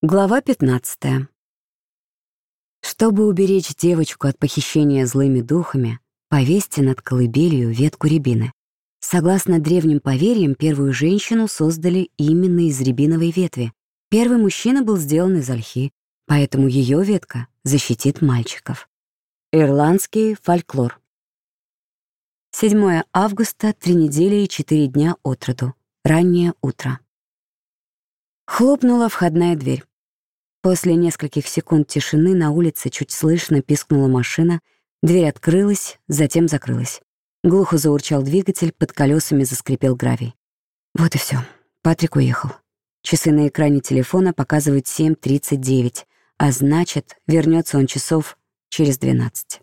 Глава 15. Чтобы уберечь девочку от похищения злыми духами, повесьте над колыбелью ветку рябины. Согласно древним поверьям, первую женщину создали именно из рябиновой ветви. Первый мужчина был сделан из ольхи, поэтому ее ветка защитит мальчиков. Ирландский фольклор. 7 августа, три недели и четыре дня от роду. Раннее утро. Хлопнула входная дверь. После нескольких секунд тишины на улице чуть слышно пискнула машина, дверь открылась, затем закрылась. Глухо заурчал двигатель, под колесами заскрипел гравий. Вот и все. Патрик уехал. Часы на экране телефона показывают 7.39, а значит, вернется он часов через 12.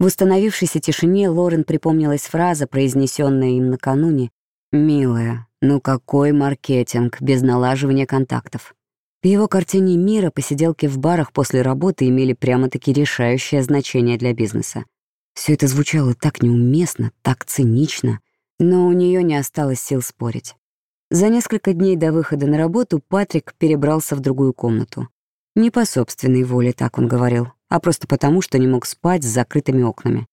В установившейся тишине Лорен припомнилась фраза, произнесенная им накануне. «Милая, ну какой маркетинг без налаживания контактов? В его картине мира посиделки в барах после работы имели прямо-таки решающее значение для бизнеса. Все это звучало так неуместно, так цинично, но у нее не осталось сил спорить. За несколько дней до выхода на работу Патрик перебрался в другую комнату. Не по собственной воле, так он говорил, а просто потому, что не мог спать с закрытыми окнами.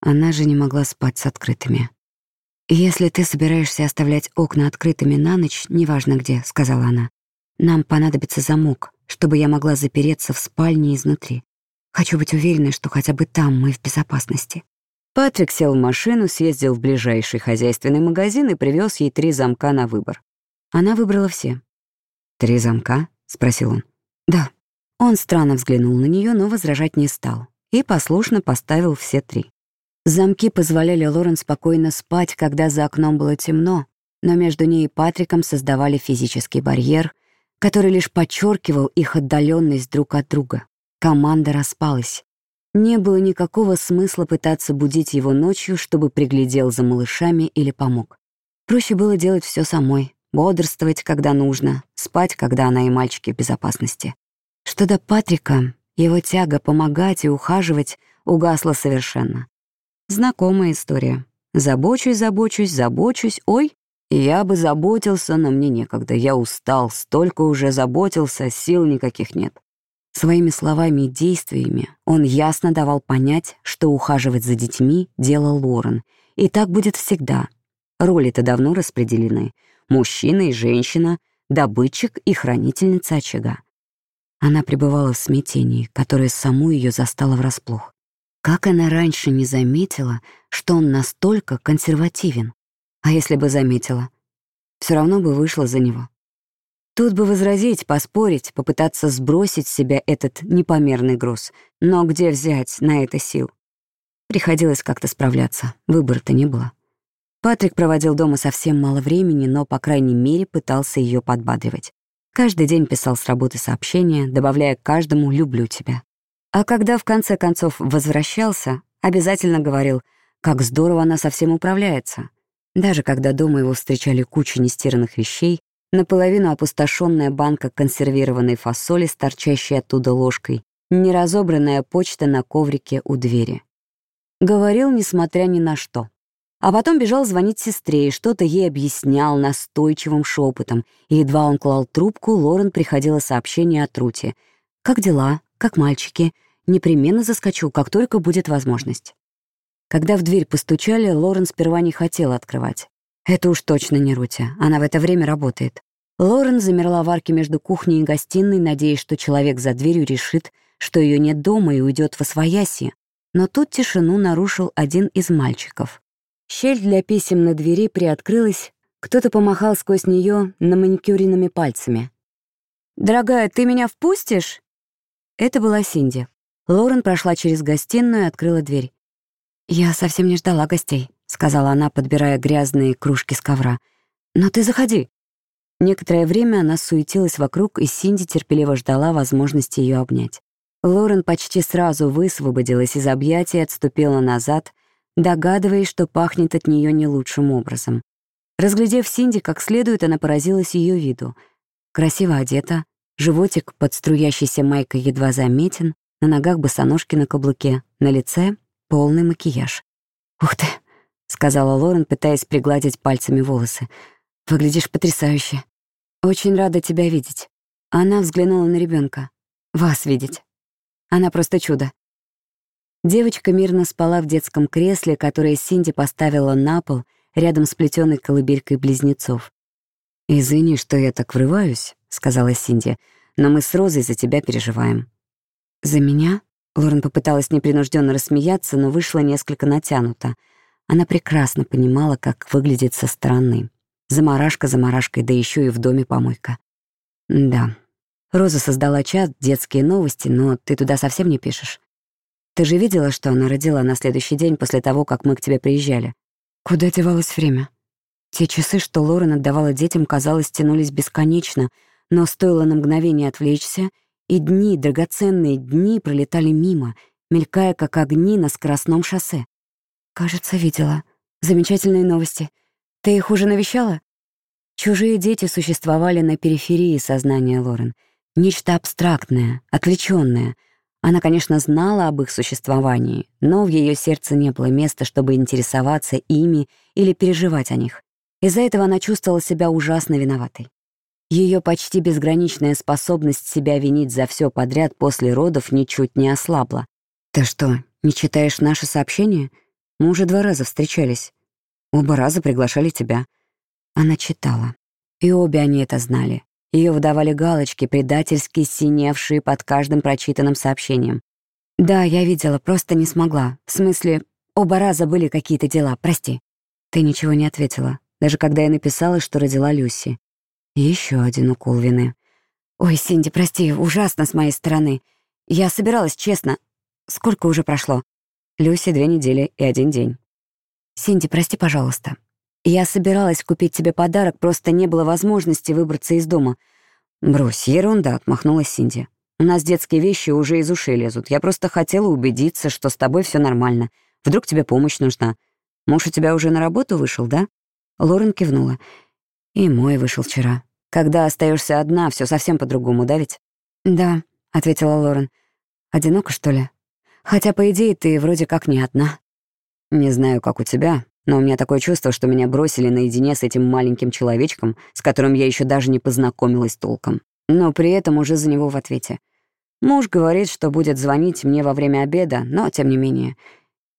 Она же не могла спать с открытыми. «Если ты собираешься оставлять окна открытыми на ночь, неважно где», — сказала она, «нам понадобится замок, чтобы я могла запереться в спальне изнутри. Хочу быть уверенной, что хотя бы там мы в безопасности». Патрик сел в машину, съездил в ближайший хозяйственный магазин и привез ей три замка на выбор. Она выбрала все. «Три замка?» — спросил он. «Да». Он странно взглянул на нее, но возражать не стал и послушно поставил все три. Замки позволяли Лорен спокойно спать, когда за окном было темно, но между ней и Патриком создавали физический барьер, который лишь подчеркивал их отдаленность друг от друга. Команда распалась. Не было никакого смысла пытаться будить его ночью, чтобы приглядел за малышами или помог. Проще было делать все самой, бодрствовать, когда нужно, спать, когда она и мальчики в безопасности. Что до Патрика, его тяга помогать и ухаживать угасла совершенно. Знакомая история. Забочусь, забочусь, забочусь. Ой, я бы заботился, но мне некогда. Я устал, столько уже заботился, сил никаких нет. Своими словами и действиями он ясно давал понять, что ухаживать за детьми — дело Лорен. И так будет всегда. Роли-то давно распределены. Мужчина и женщина, добытчик и хранительница очага. Она пребывала в смятении, которое саму ее застало врасплох. Как она раньше не заметила, что он настолько консервативен? А если бы заметила, все равно бы вышла за него. Тут бы возразить, поспорить, попытаться сбросить с себя этот непомерный груз. Но где взять на это сил? Приходилось как-то справляться, выбора-то не было. Патрик проводил дома совсем мало времени, но, по крайней мере, пытался ее подбадривать. Каждый день писал с работы сообщения, добавляя каждому «люблю тебя». А когда в конце концов возвращался, обязательно говорил, как здорово она совсем управляется. Даже когда дома его встречали куча нестиранных вещей, наполовину опустошенная банка консервированной фасоли с торчащей оттуда ложкой, неразобранная почта на коврике у двери. Говорил, несмотря ни на что. А потом бежал звонить сестре и что-то ей объяснял настойчивым шепотом, и едва он клал трубку, Лорен приходило сообщение от Рути. «Как дела? Как мальчики? Непременно заскочу, как только будет возможность. Когда в дверь постучали, Лорен сперва не хотела открывать. Это уж точно не Рутя, она в это время работает. Лорен замерла в арке между кухней и гостиной, надеясь, что человек за дверью решит, что ее нет дома и уйдет во свояси. Но тут тишину нарушил один из мальчиков. Щель для писем на двери приоткрылась, кто-то помахал сквозь нее на маникюренными пальцами. «Дорогая, ты меня впустишь?» Это была Синди. Лорен прошла через гостиную и открыла дверь. «Я совсем не ждала гостей», — сказала она, подбирая грязные кружки с ковра. «Но ты заходи». Некоторое время она суетилась вокруг, и Синди терпеливо ждала возможности ее обнять. Лорен почти сразу высвободилась из объятий и отступила назад, догадываясь, что пахнет от нее не лучшим образом. Разглядев Синди как следует, она поразилась ее виду. Красиво одета, животик под струящейся майкой едва заметен, на ногах босоножки на каблуке, на лице полный макияж. «Ух ты!» — сказала Лорен, пытаясь пригладить пальцами волосы. «Выглядишь потрясающе. Очень рада тебя видеть». Она взглянула на ребенка. «Вас видеть. Она просто чудо». Девочка мирно спала в детском кресле, которое Синди поставила на пол рядом с плетёной колыбелькой близнецов. «Извини, что я так врываюсь», — сказала Синди, «но мы с Розой за тебя переживаем». «За меня?» Лорен попыталась непринужденно рассмеяться, но вышла несколько натянуто. Она прекрасно понимала, как выглядит со стороны. Замарашка за марашкой, да еще и в доме помойка. Да. Роза создала чат «Детские новости», но ты туда совсем не пишешь. Ты же видела, что она родила на следующий день после того, как мы к тебе приезжали? Куда девалось время? Те часы, что Лорен отдавала детям, казалось, тянулись бесконечно, но стоило на мгновение отвлечься, и дни, драгоценные дни, пролетали мимо, мелькая, как огни на скоростном шоссе. Кажется, видела. Замечательные новости. Ты их уже навещала? Чужие дети существовали на периферии сознания Лорен. Нечто абстрактное, отвлечённое. Она, конечно, знала об их существовании, но в её сердце не было места, чтобы интересоваться ими или переживать о них. Из-за этого она чувствовала себя ужасно виноватой. Ее почти безграничная способность себя винить за все подряд после родов ничуть не ослабла. «Ты что, не читаешь наши сообщения? Мы уже два раза встречались. Оба раза приглашали тебя». Она читала. И обе они это знали. Ее выдавали галочки, предательски синевшие под каждым прочитанным сообщением. «Да, я видела, просто не смогла. В смысле, оба раза были какие-то дела, прости». Ты ничего не ответила, даже когда я написала, что родила Люси. Еще один укол вины. «Ой, Синди, прости, ужасно с моей стороны. Я собиралась, честно. Сколько уже прошло?» Люси две недели и один день. «Синди, прости, пожалуйста. Я собиралась купить тебе подарок, просто не было возможности выбраться из дома». «Брось, ерунда», — отмахнулась Синди. «У нас детские вещи уже из ушей лезут. Я просто хотела убедиться, что с тобой все нормально. Вдруг тебе помощь нужна. Муж у тебя уже на работу вышел, да?» Лорен кивнула. «И мой вышел вчера. Когда остаешься одна, все совсем по-другому, да ведь? Да, ответила Лорен. Одиноко, что ли? Хотя, по идее, ты вроде как не одна. Не знаю, как у тебя, но у меня такое чувство, что меня бросили наедине с этим маленьким человечком, с которым я еще даже не познакомилась толком. Но при этом уже за него в ответе. Муж говорит, что будет звонить мне во время обеда, но тем не менее.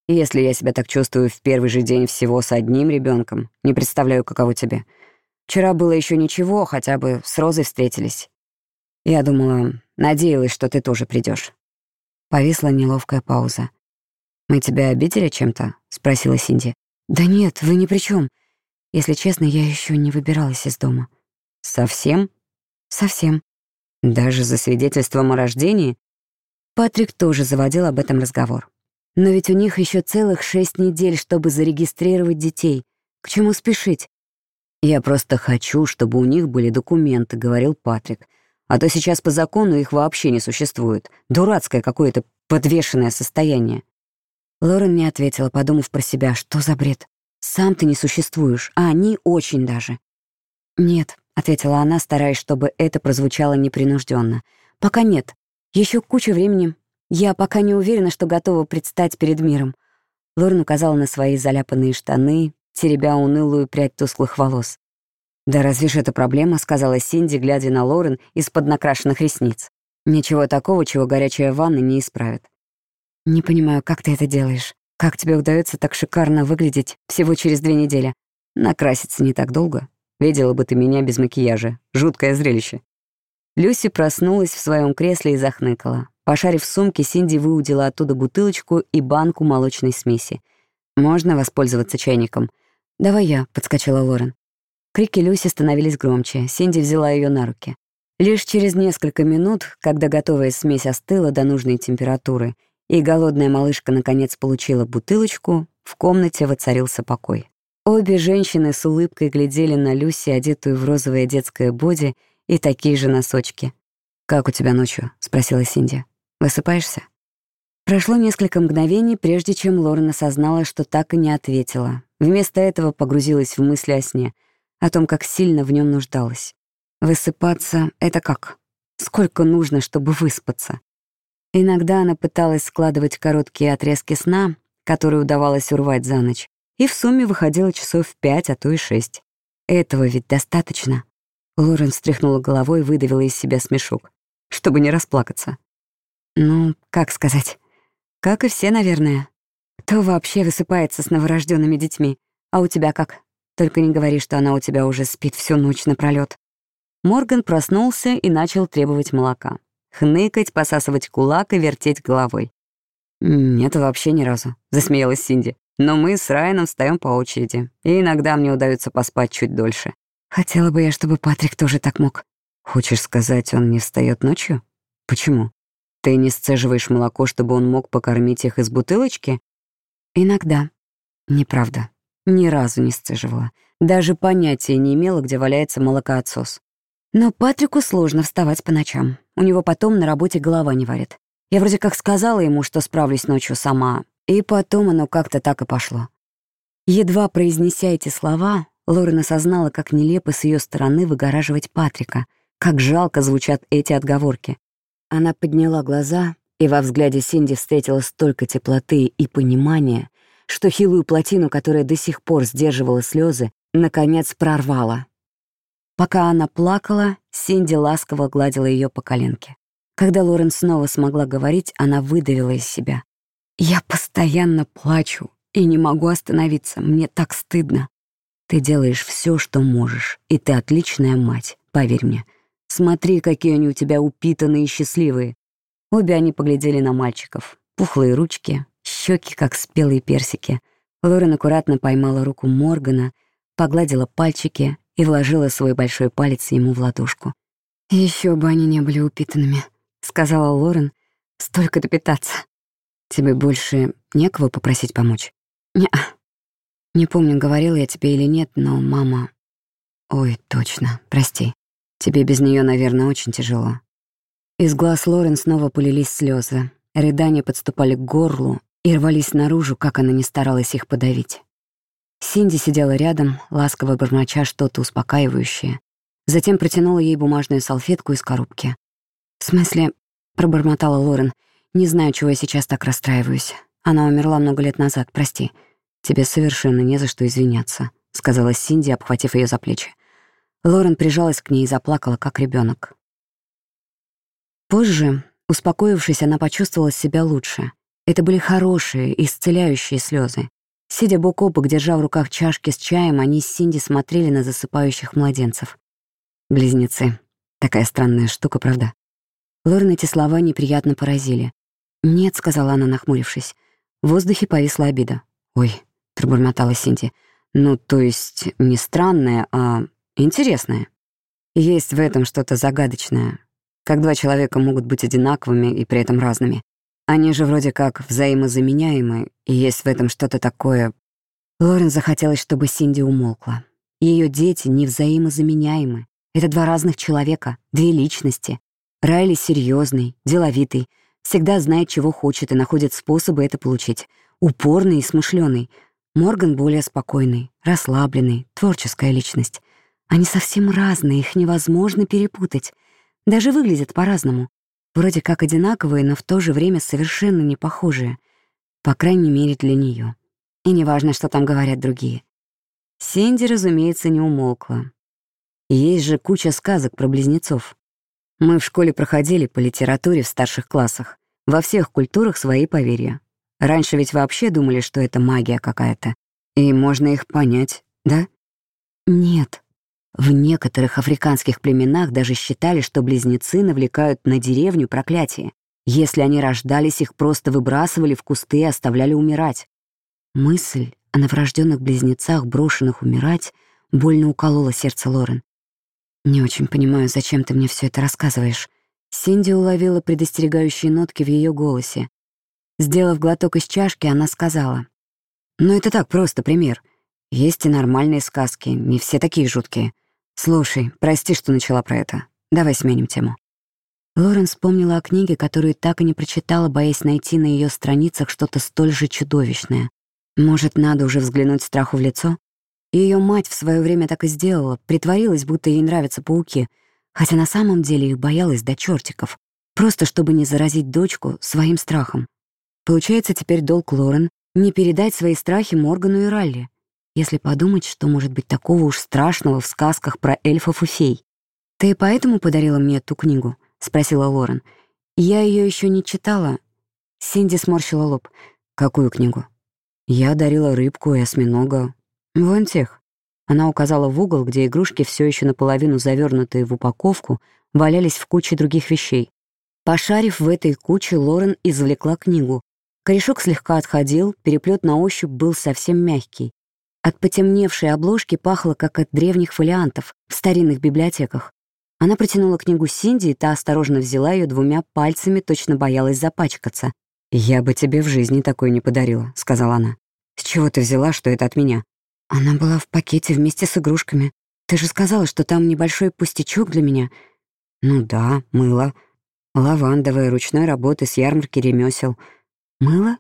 Если я себя так чувствую в первый же день всего с одним ребенком, не представляю, каково тебе. Вчера было еще ничего, хотя бы с Розой встретились. Я думала, надеялась, что ты тоже придешь. Повисла неловкая пауза. «Мы тебя обидели чем-то?» — спросила Синди. «Да нет, вы ни при чем. Если честно, я еще не выбиралась из дома». «Совсем?» «Совсем». «Даже за свидетельством о рождении?» Патрик тоже заводил об этом разговор. Но ведь у них еще целых шесть недель, чтобы зарегистрировать детей. К чему спешить? «Я просто хочу, чтобы у них были документы», — говорил Патрик. «А то сейчас по закону их вообще не существует. Дурацкое какое-то подвешенное состояние». Лорен не ответила, подумав про себя, что за бред. «Сам ты не существуешь, а они очень даже». «Нет», — ответила она, стараясь, чтобы это прозвучало непринужденно. «Пока нет. Еще куча времени. Я пока не уверена, что готова предстать перед миром». Лорен указала на свои заляпанные штаны, теребя унылую прядь тусклых волос. «Да разве ж это проблема?» — сказала Синди, глядя на Лорен из-под накрашенных ресниц. «Ничего такого, чего горячая ванна не исправит». «Не понимаю, как ты это делаешь? Как тебе удается так шикарно выглядеть всего через две недели? Накраситься не так долго. Видела бы ты меня без макияжа. Жуткое зрелище». Люси проснулась в своем кресле и захныкала. Пошарив в сумке, Синди выудила оттуда бутылочку и банку молочной смеси. «Можно воспользоваться чайником?» «Давай я», — подскочила Лорен. Крики Люси становились громче. Синди взяла ее на руки. Лишь через несколько минут, когда готовая смесь остыла до нужной температуры, и голодная малышка наконец получила бутылочку, в комнате воцарился покой. Обе женщины с улыбкой глядели на Люси, одетую в розовое детское боди и такие же носочки. «Как у тебя ночью?» — спросила Синди. «Высыпаешься?» Прошло несколько мгновений, прежде чем Лорен осознала, что так и не ответила. Вместо этого погрузилась в мысли о сне, о том, как сильно в нем нуждалась. Высыпаться — это как? Сколько нужно, чтобы выспаться? Иногда она пыталась складывать короткие отрезки сна, которые удавалось урвать за ночь, и в сумме выходила часов пять, а то и шесть. Этого ведь достаточно. Лорен встряхнула головой и выдавила из себя смешок, чтобы не расплакаться. Ну, как сказать? Как и все, наверное. Кто вообще высыпается с новорожденными детьми? А у тебя как? Только не говори, что она у тебя уже спит всю ночь напролёт. Морган проснулся и начал требовать молока. Хныкать, посасывать кулак и вертеть головой. «Нет, вообще ни разу», — засмеялась Синди. «Но мы с Райаном встаем по очереди, и иногда мне удается поспать чуть дольше. Хотела бы я, чтобы Патрик тоже так мог. Хочешь сказать, он не встает ночью? Почему? Ты не сцеживаешь молоко, чтобы он мог покормить их из бутылочки? Иногда. Неправда. Ни разу не сцеживала. Даже понятия не имела, где валяется молокоотсос. Но Патрику сложно вставать по ночам. У него потом на работе голова не варит. Я вроде как сказала ему, что справлюсь ночью сама, и потом оно как-то так и пошло. Едва произнеся эти слова, Лорен осознала, как нелепо с ее стороны выгораживать Патрика, как жалко звучат эти отговорки. Она подняла глаза, и во взгляде Синди встретила столько теплоты и понимания, что хилую плотину, которая до сих пор сдерживала слезы, наконец прорвала. Пока она плакала, Синди ласково гладила ее по коленке. Когда Лорен снова смогла говорить, она выдавила из себя. «Я постоянно плачу и не могу остановиться, мне так стыдно. Ты делаешь все, что можешь, и ты отличная мать, поверь мне. Смотри, какие они у тебя упитанные и счастливые». Обе они поглядели на мальчиков. Пухлые ручки, щеки, как спелые персики. Лорен аккуратно поймала руку Моргана, погладила пальчики и вложила свой большой палец ему в ладошку. Еще бы они не были упитанными», — сказала Лорен. «Столько-то питаться. Тебе больше некого попросить помочь?» не Не помню, говорила я тебе или нет, но мама... Ой, точно, прости. Тебе без нее, наверное, очень тяжело». Из глаз Лорен снова полились слезы. Рыдания подступали к горлу и рвались наружу, как она не старалась их подавить. Синди сидела рядом, ласково бормоча что-то успокаивающее. Затем протянула ей бумажную салфетку из коробки. «В смысле?» — пробормотала Лорен. «Не знаю, чего я сейчас так расстраиваюсь. Она умерла много лет назад, прости. Тебе совершенно не за что извиняться», — сказала Синди, обхватив ее за плечи. Лорен прижалась к ней и заплакала, как ребенок. Позже, успокоившись, она почувствовала себя лучше. Это были хорошие, исцеляющие слезы. Сидя бок о бок, держа в руках чашки с чаем, они с Синди смотрели на засыпающих младенцев. Близнецы. Такая странная штука, правда? Лорен эти слова неприятно поразили. «Нет», — сказала она, нахмурившись. В воздухе повисла обида. «Ой», — пробормотала Синди. «Ну, то есть не странная, а интересная. Есть в этом что-то загадочное, как два человека могут быть одинаковыми и при этом разными. Они же вроде как взаимозаменяемы, и есть в этом что-то такое. Лорен захотелось, чтобы Синди умолкла. Ее дети невзаимозаменяемы. Это два разных человека, две личности. Райли серьезный, деловитый, всегда знает, чего хочет и находит способы это получить. Упорный и смышленый. Морган более спокойный, расслабленный, творческая личность. Они совсем разные, их невозможно перепутать. Даже выглядят по-разному. Вроде как одинаковые, но в то же время совершенно не похожие. По крайней мере, для нее. И неважно, что там говорят другие. Синди, разумеется, не умолкла. Есть же куча сказок про близнецов. Мы в школе проходили по литературе в старших классах. Во всех культурах свои поверья. Раньше ведь вообще думали, что это магия какая-то. И можно их понять, да? Нет, в некоторых африканских племенах даже считали, что близнецы навлекают на деревню проклятие. Если они рождались, их просто выбрасывали в кусты и оставляли умирать. Мысль о новорожденных близнецах, брошенных умирать, больно уколола сердце Лорен. «Не очень понимаю, зачем ты мне все это рассказываешь». Синди уловила предостерегающие нотки в ее голосе. Сделав глоток из чашки, она сказала. «Ну это так, просто пример. Есть и нормальные сказки, не все такие жуткие. «Слушай, прости, что начала про это. Давай сменим тему». Лорен вспомнила о книге, которую так и не прочитала, боясь найти на ее страницах что-то столь же чудовищное. Может, надо уже взглянуть страху в лицо? Ее мать в свое время так и сделала, притворилась, будто ей нравятся пауки, хотя на самом деле их боялась до чертиков, просто чтобы не заразить дочку своим страхом. Получается, теперь долг Лорен — не передать свои страхи Моргану и Ралли. Если подумать, что может быть такого уж страшного в сказках про эльфов и фей. «Ты поэтому подарила мне ту книгу?» — спросила Лорен. «Я ее еще не читала». Синди сморщила лоб. «Какую книгу?» «Я дарила рыбку и осьминога. Вон тех». Она указала в угол, где игрушки, все еще наполовину завернутые в упаковку, валялись в куче других вещей. Пошарив в этой куче, Лорен извлекла книгу. Корешок слегка отходил, переплет на ощупь был совсем мягкий. От потемневшей обложки пахло, как от древних фолиантов в старинных библиотеках. Она протянула книгу Синди, и та осторожно взяла ее двумя пальцами, точно боялась запачкаться. «Я бы тебе в жизни такой не подарила», — сказала она. «С чего ты взяла, что это от меня?» «Она была в пакете вместе с игрушками. Ты же сказала, что там небольшой пустячок для меня». «Ну да, мыло. Лавандовая, ручной работы с ярмарки ремесел. Мыло?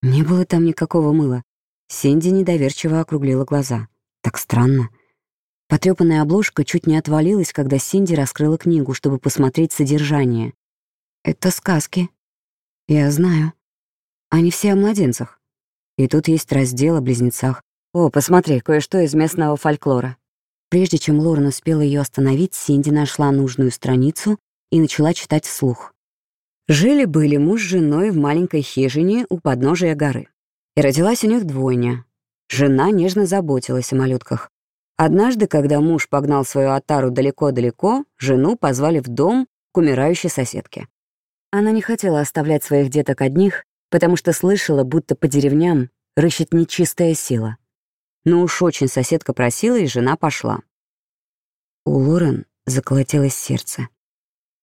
Не было там никакого мыла. Синди недоверчиво округлила глаза. Так странно. Потрёпанная обложка чуть не отвалилась, когда Синди раскрыла книгу, чтобы посмотреть содержание. «Это сказки. Я знаю. Они все о младенцах. И тут есть раздел о близнецах. О, посмотри, кое-что из местного фольклора». Прежде чем Лорен успела ее остановить, Синди нашла нужную страницу и начала читать вслух. Жили-были муж с женой в маленькой хижине у подножия горы. И родилась у них двойня. Жена нежно заботилась о малютках. Однажды, когда муж погнал свою отару далеко-далеко, жену позвали в дом к умирающей соседке. Она не хотела оставлять своих деток одних, потому что слышала, будто по деревням рыщет нечистая сила. Но уж очень соседка просила, и жена пошла. У Лорен заколотилось сердце.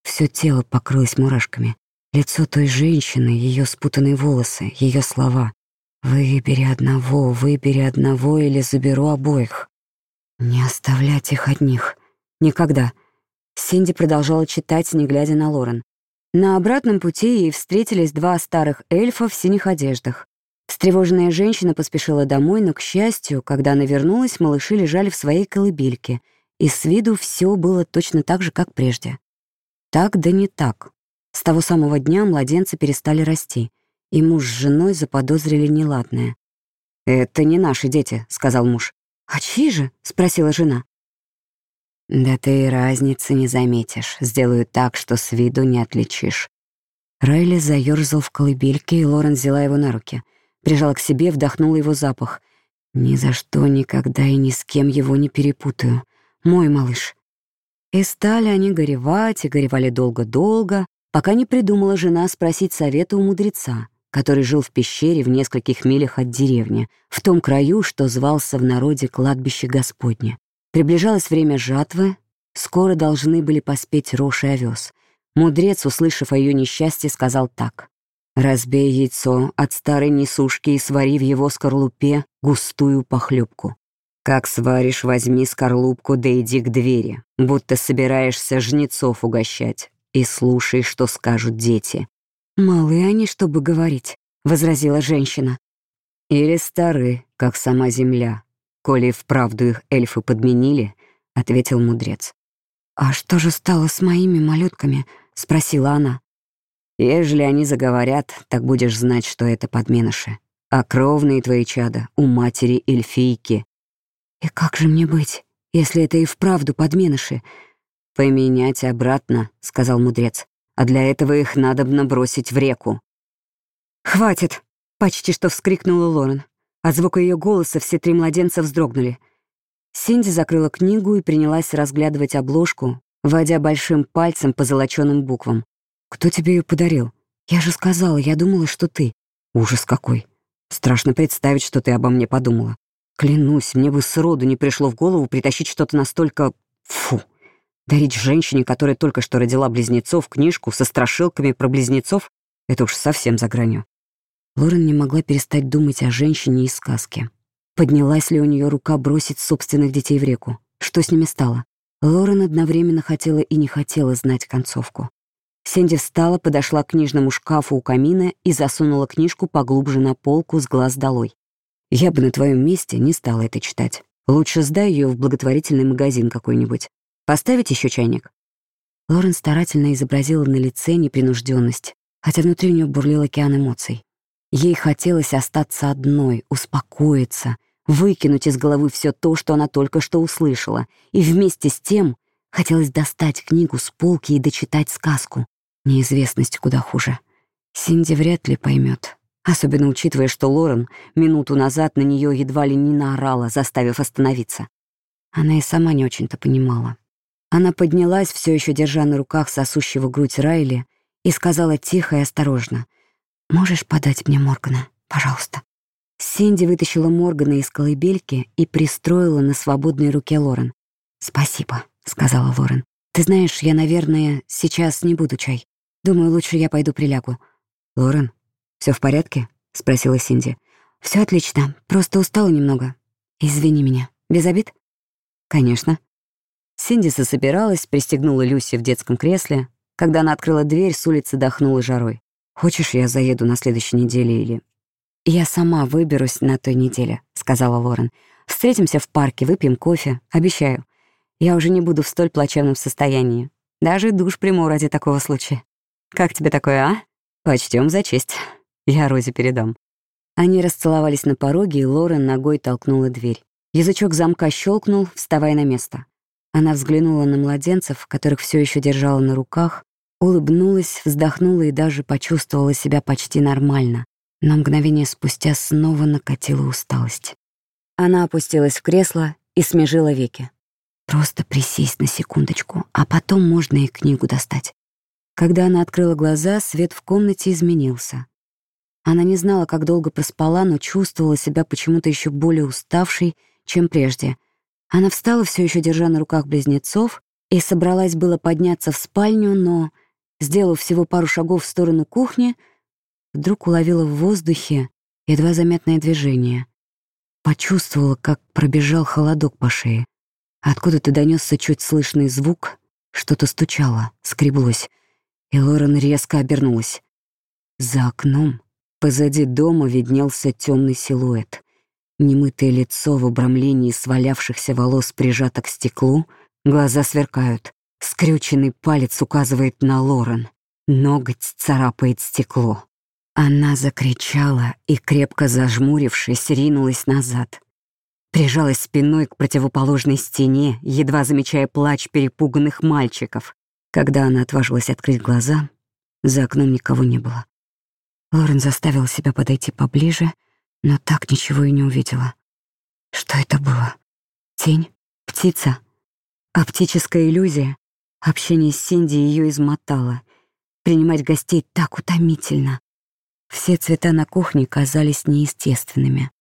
Все тело покрылось мурашками. Лицо той женщины, ее спутанные волосы, ее слова. «Выбери одного, выбери одного или заберу обоих». Не оставлять их одних. Никогда. Синди продолжала читать, не глядя на Лорен. На обратном пути ей встретились два старых эльфа в синих одеждах. Встревоженная женщина поспешила домой, но, к счастью, когда она вернулась, малыши лежали в своей колыбельке, и с виду все было точно так же, как прежде. Так да не так. С того самого дня младенцы перестали расти, и муж с женой заподозрили неладное. «Это не наши дети», — сказал муж. «А чьи же?» — спросила жена. «Да ты и разницы не заметишь. Сделаю так, что с виду не отличишь». Райли заёрзал в колыбельке, и Лорен взяла его на руки. Прижала к себе, вдохнула его запах. «Ни за что, никогда и ни с кем его не перепутаю. Мой малыш. И стали они горевать, и горевали долго-долго, пока не придумала жена спросить совета у мудреца, который жил в пещере в нескольких милях от деревни, в том краю, что звался в народе кладбище Господне. Приближалось время жатвы, скоро должны были поспеть рожь и овес. Мудрец, услышав о ее несчастье, сказал так. «Разбей яйцо от старой несушки и свари в его скорлупе густую похлебку. Как сваришь, возьми скорлупку, да иди к двери, будто собираешься жнецов угощать, и слушай, что скажут дети. «Малы они, чтобы говорить», — возразила женщина. «Или стары, как сама земля. Коли вправду их эльфы подменили», — ответил мудрец. «А что же стало с моими малютками?» — спросила она. «Ежели они заговорят, так будешь знать, что это подменыши. А кровные твои чада у матери эльфийки, «И как же мне быть, если это и вправду подменыши?» «Поменять обратно», — сказал мудрец, «а для этого их надобно бросить в реку». «Хватит!» — почти что вскрикнула Лорен. От звука ее голоса все три младенца вздрогнули. Синди закрыла книгу и принялась разглядывать обложку, водя большим пальцем по золочёным буквам. «Кто тебе ее подарил? Я же сказала, я думала, что ты. Ужас какой. Страшно представить, что ты обо мне подумала. Клянусь, мне бы сроду не пришло в голову притащить что-то настолько... Дарить женщине, которая только что родила близнецов, книжку со страшилками про близнецов — это уж совсем за гранью. Лорен не могла перестать думать о женщине из сказки. Поднялась ли у нее рука бросить собственных детей в реку? Что с ними стало? Лорен одновременно хотела и не хотела знать концовку. Сэнди встала, подошла к книжному шкафу у камина и засунула книжку поглубже на полку с глаз долой. Я бы на твоем месте не стала это читать. Лучше сдай ее в благотворительный магазин какой-нибудь. Поставить еще чайник?» Лорен старательно изобразила на лице непринужденность, хотя внутри у нее бурлил океан эмоций. Ей хотелось остаться одной, успокоиться, выкинуть из головы все то, что она только что услышала, и вместе с тем Хотелось достать книгу с полки и дочитать сказку. Неизвестность куда хуже. Синди вряд ли поймет, особенно учитывая, что Лорен минуту назад на нее едва ли не наорала, заставив остановиться. Она и сама не очень-то понимала. Она поднялась, все еще держа на руках сосущего грудь Райли, и сказала тихо и осторожно, «Можешь подать мне Моргана, пожалуйста?» Синди вытащила Моргана из колыбельки и пристроила на свободной руке Лорен. «Спасибо», — сказала Лорен. «Ты знаешь, я, наверное, сейчас не буду чай. Думаю, лучше я пойду прилягу». «Лорен, все в порядке?» — спросила Синди. Все отлично, просто устала немного. Извини меня. Без обид?» «Конечно». Синди засобиралась, пристегнула Люси в детском кресле. Когда она открыла дверь, с улицы дохнула жарой. «Хочешь, я заеду на следующей неделе или...» «Я сама выберусь на той неделе», — сказала Лорен. «Встретимся в парке, выпьем кофе, обещаю. Я уже не буду в столь плачевном состоянии. Даже душ приму ради такого случая. Как тебе такое, а?» Почтем за честь. Я Розе передам. Они расцеловались на пороге, и Лорен ногой толкнула дверь. Язычок замка щелкнул, вставая на место. Она взглянула на младенцев, которых все еще держала на руках, улыбнулась, вздохнула и даже почувствовала себя почти нормально. Но мгновение спустя снова накатила усталость. Она опустилась в кресло и смежила веки. Просто присесть на секундочку, а потом можно и книгу достать. Когда она открыла глаза, свет в комнате изменился. Она не знала, как долго проспала, но чувствовала себя почему-то еще более уставшей, чем прежде. Она встала, все еще держа на руках близнецов, и собралась было подняться в спальню, но, сделав всего пару шагов в сторону кухни, вдруг уловила в воздухе едва заметное движение. Почувствовала, как пробежал холодок по шее. Откуда-то донесся чуть слышный звук, что-то стучало, скреблось и Лорен резко обернулась. За окном, позади дома, виднелся темный силуэт. Немытое лицо в обрамлении свалявшихся волос прижато к стеклу, глаза сверкают. Скрюченный палец указывает на Лорен. Ноготь царапает стекло. Она закричала и, крепко зажмурившись, ринулась назад. Прижалась спиной к противоположной стене, едва замечая плач перепуганных мальчиков. Когда она отважилась открыть глаза, за окном никого не было. Лорен заставила себя подойти поближе, но так ничего и не увидела. Что это было? Тень? Птица? Оптическая иллюзия? Общение с Синди ее измотало. Принимать гостей так утомительно. Все цвета на кухне казались неестественными.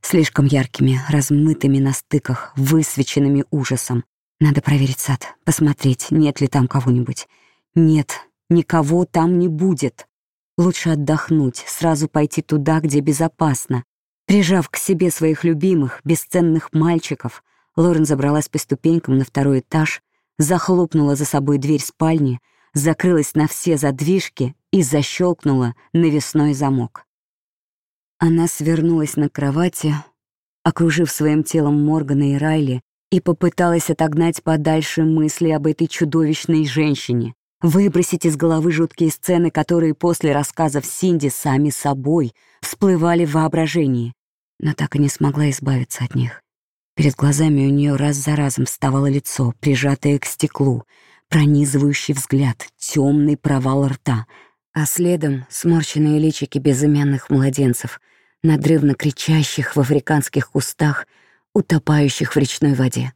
Слишком яркими, размытыми на стыках, высвеченными ужасом. Надо проверить сад, посмотреть, нет ли там кого-нибудь. Нет, никого там не будет. Лучше отдохнуть, сразу пойти туда, где безопасно. Прижав к себе своих любимых, бесценных мальчиков, Лорен забралась по ступенькам на второй этаж, захлопнула за собой дверь спальни, закрылась на все задвижки и защелкнула навесной замок. Она свернулась на кровати, окружив своим телом Моргана и Райли, и попыталась отогнать подальше мысли об этой чудовищной женщине, выбросить из головы жуткие сцены, которые после рассказов Синди сами собой всплывали в воображении, но так и не смогла избавиться от них. Перед глазами у нее раз за разом вставало лицо, прижатое к стеклу, пронизывающий взгляд, темный провал рта, а следом сморщенные личики безымянных младенцев, надрывно кричащих в африканских кустах — утопающих в речной воде.